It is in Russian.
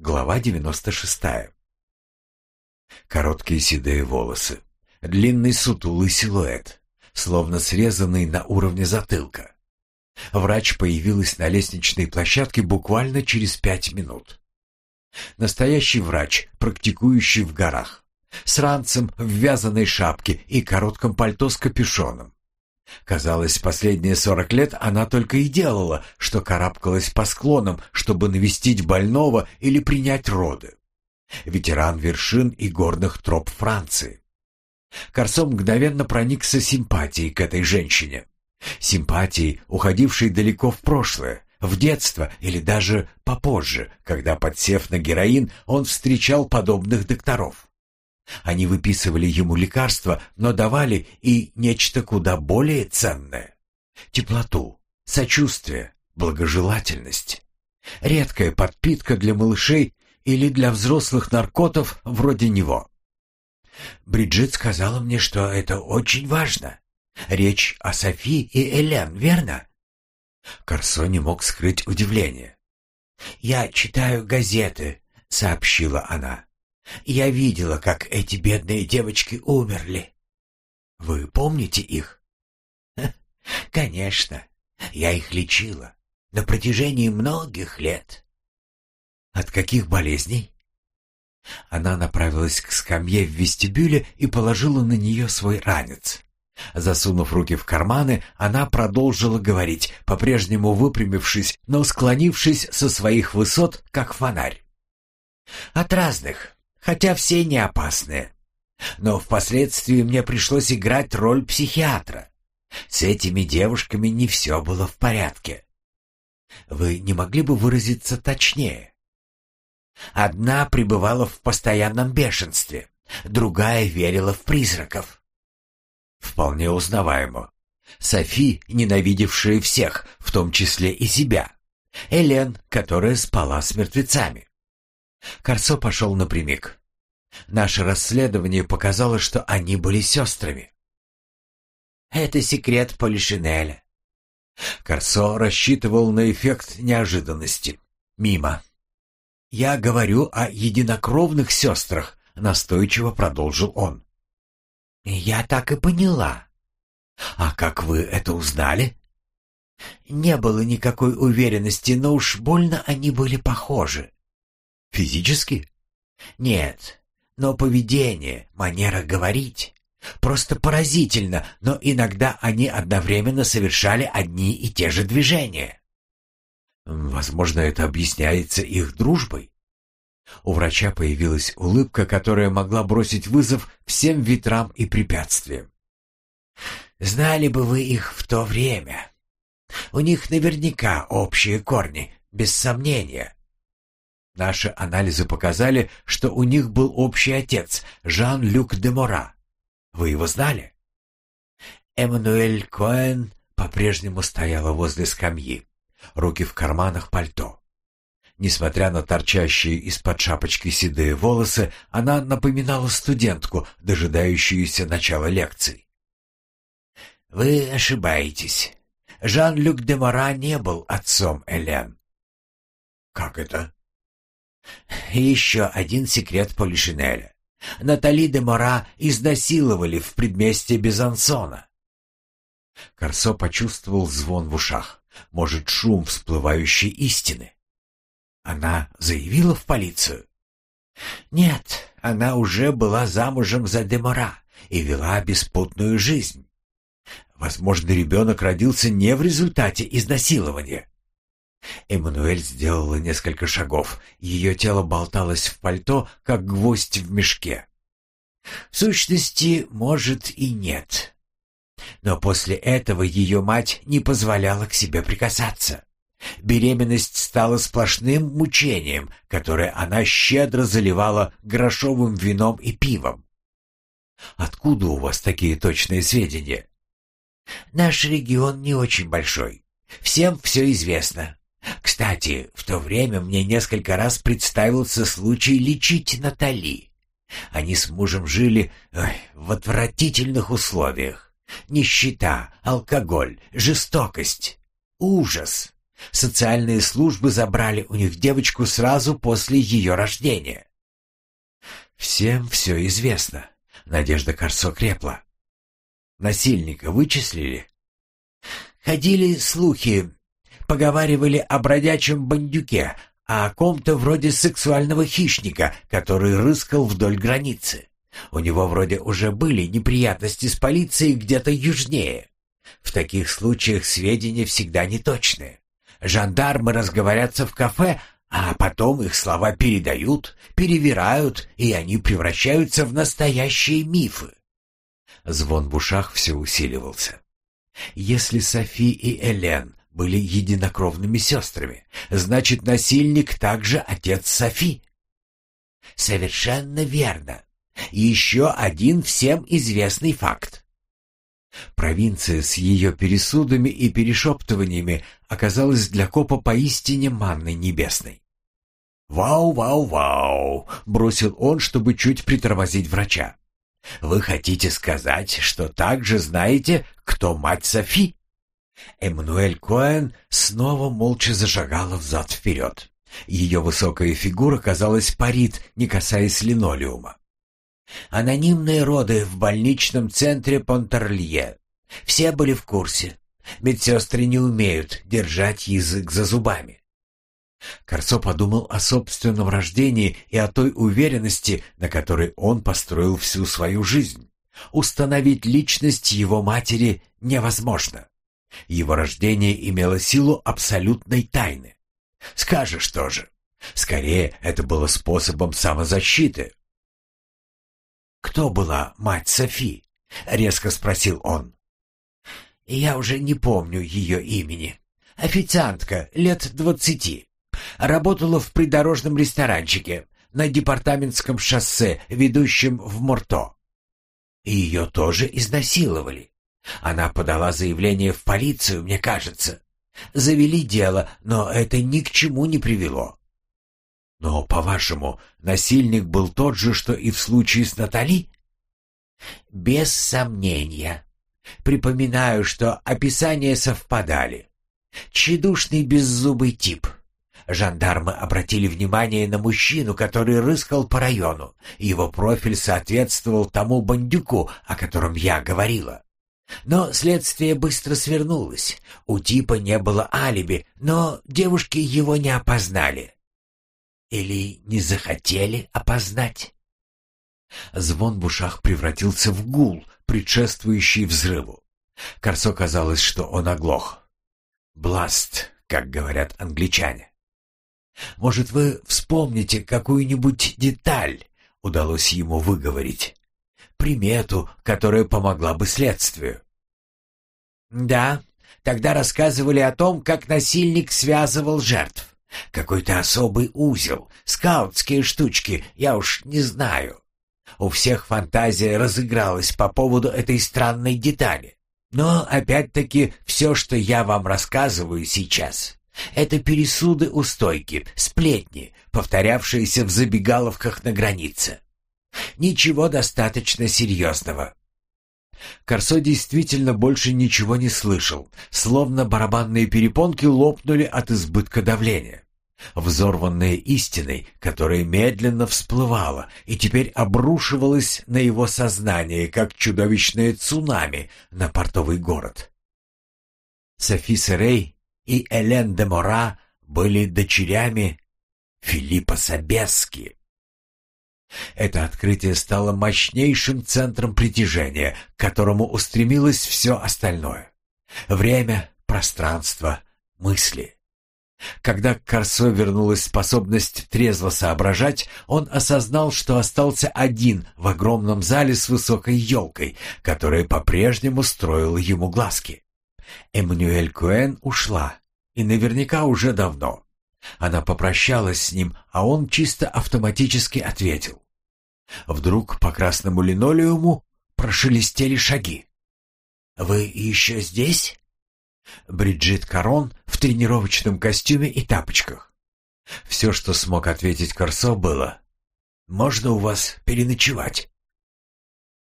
Глава 96. Короткие седые волосы, длинный сутулый силуэт, словно срезанный на уровне затылка. Врач появилась на лестничной площадке буквально через пять минут. Настоящий врач, практикующий в горах, с ранцем в вязаной шапке и коротком пальто с капюшоном. Казалось, последние сорок лет она только и делала, что карабкалась по склонам, чтобы навестить больного или принять роды. Ветеран вершин и горных троп Франции. Корсо мгновенно проникся симпатией к этой женщине. Симпатией, уходившей далеко в прошлое, в детство или даже попозже, когда, подсев на героин, он встречал подобных докторов. Они выписывали ему лекарства, но давали и нечто куда более ценное. Теплоту, сочувствие, благожелательность. Редкая подпитка для малышей или для взрослых наркотов вроде него. Бриджит сказала мне, что это очень важно. Речь о Софи и Элен, верно? Корсо не мог скрыть удивление. «Я читаю газеты», — сообщила она. Я видела, как эти бедные девочки умерли. Вы помните их? Конечно. Я их лечила на протяжении многих лет. От каких болезней? Она направилась к скамье в вестибюле и положила на нее свой ранец. Засунув руки в карманы, она продолжила говорить, по-прежнему выпрямившись, но склонившись со своих высот, как фонарь. «От разных хотя все не опасные. Но впоследствии мне пришлось играть роль психиатра. С этими девушками не все было в порядке. Вы не могли бы выразиться точнее? Одна пребывала в постоянном бешенстве, другая верила в призраков. Вполне узнаваемо. Софи, ненавидевшая всех, в том числе и себя. Элен, которая спала с мертвецами. Корсо пошел напрямик. Наше расследование показало, что они были сестрами. Это секрет Полишинеля. Корсо рассчитывал на эффект неожиданности. Мимо. «Я говорю о единокровных сестрах», — настойчиво продолжил он. «Я так и поняла. А как вы это узнали?» «Не было никакой уверенности, но уж больно они были похожи. Физически? Нет, но поведение, манера говорить. Просто поразительно, но иногда они одновременно совершали одни и те же движения. Возможно, это объясняется их дружбой. У врача появилась улыбка, которая могла бросить вызов всем ветрам и препятствиям. «Знали бы вы их в то время. У них наверняка общие корни, без сомнения. Наши анализы показали, что у них был общий отец, Жан-Люк де Мора. Вы его знали? Эммануэль Коэн по-прежнему стояла возле скамьи, руки в карманах пальто. Несмотря на торчащие из-под шапочки седые волосы, она напоминала студентку, дожидающуюся начала лекций. «Вы ошибаетесь. Жан-Люк де Мора не был отцом Элен». «Как это?» Еще один секрет Полишинеля. Натали де Мора изнасиловали в предместье Безансона. Корсо почувствовал звон в ушах, может, шум всплывающей истины. Она заявила в полицию? Нет, она уже была замужем за Демора и вела беспутную жизнь. Возможно, ребенок родился не в результате изнасилования. Эммануэль сделала несколько шагов. Ее тело болталось в пальто, как гвоздь в мешке. В сущности, может и нет. Но после этого ее мать не позволяла к себе прикасаться. Беременность стала сплошным мучением, которое она щедро заливала грошовым вином и пивом. Откуда у вас такие точные сведения? Наш регион не очень большой. Всем все известно. Кстати, в то время мне несколько раз представился случай лечить Натали. Они с мужем жили ой, в отвратительных условиях. Нищета, алкоголь, жестокость, ужас. Социальные службы забрали у них девочку сразу после ее рождения. Всем все известно. Надежда Корсо крепла. Насильника вычислили? Ходили слухи, поговаривали о бродячем бандюке, а о ком-то вроде сексуального хищника, который рыскал вдоль границы. У него вроде уже были неприятности с полицией где-то южнее. В таких случаях сведения всегда неточные. Жандармы разговорятся в кафе, а потом их слова передают, перевирают, и они превращаются в настоящие мифы. Звон в ушах все усиливался. Если Софи и Элен были единокровными сестрами, значит, насильник также отец Софи. Совершенно верно. Еще один всем известный факт. Провинция с ее пересудами и перешептываниями оказалась для копа поистине манной небесной. «Вау, вау, вау!» — бросил он, чтобы чуть притормозить врача. «Вы хотите сказать, что также знаете, кто мать Софи?» Эммануэль Коэн снова молча зашагала взад-вперед. Ее высокая фигура, казалось, парит, не касаясь линолеума. Анонимные роды в больничном центре Понтерлье. Все были в курсе. Медсестры не умеют держать язык за зубами. Корцо подумал о собственном рождении и о той уверенности, на которой он построил всю свою жизнь. Установить личность его матери невозможно. Его рождение имело силу абсолютной тайны. Скажешь тоже. Скорее, это было способом самозащиты, «Кто была мать Софи?» — резко спросил он. «Я уже не помню ее имени. Официантка, лет двадцати. Работала в придорожном ресторанчике на департаментском шоссе, ведущем в Морто. Ее тоже изнасиловали. Она подала заявление в полицию, мне кажется. Завели дело, но это ни к чему не привело. Но, по-вашему, насильник был тот же, что и в случае с Натали? Без сомнения. Припоминаю, что описания совпадали. Тщедушный беззубый тип. Жандармы обратили внимание на мужчину, который рыскал по району. Его профиль соответствовал тому бандюку, о котором я говорила. Но следствие быстро свернулось. У типа не было алиби, но девушки его не опознали. Или не захотели опознать? Звон в ушах превратился в гул, предшествующий взрыву. Корсо казалось, что он оглох. «Бласт», как говорят англичане. «Может, вы вспомните какую-нибудь деталь?» — удалось ему выговорить. «Примету, которая помогла бы следствию». «Да, тогда рассказывали о том, как насильник связывал жертв. Какой-то особый узел, скаутские штучки, я уж не знаю. У всех фантазия разыгралась по поводу этой странной детали. Но, опять-таки, все, что я вам рассказываю сейчас, это пересуды у стойки, сплетни, повторявшиеся в забегаловках на границе. Ничего достаточно серьезного. Корсо действительно больше ничего не слышал, словно барабанные перепонки лопнули от избытка давления. Взорванная истиной, которая медленно всплывала и теперь обрушивалась на его сознание, как чудовищное цунами на портовый город. Софи Серей и Элен де Мора были дочерями Филиппа Собески. Это открытие стало мощнейшим центром притяжения, к которому устремилось все остальное. Время, пространство, мысли. Когда к Корсо вернулась способность трезво соображать, он осознал, что остался один в огромном зале с высокой елкой, которая по-прежнему строила ему глазки. Эммануэль Куэн ушла, и наверняка уже давно. Она попрощалась с ним, а он чисто автоматически ответил. Вдруг по красному линолеуму прошелестели шаги. «Вы еще здесь?» Бриджит Карон в тренировочном костюме и тапочках. Все, что смог ответить Корсо, было «Можно у вас переночевать?»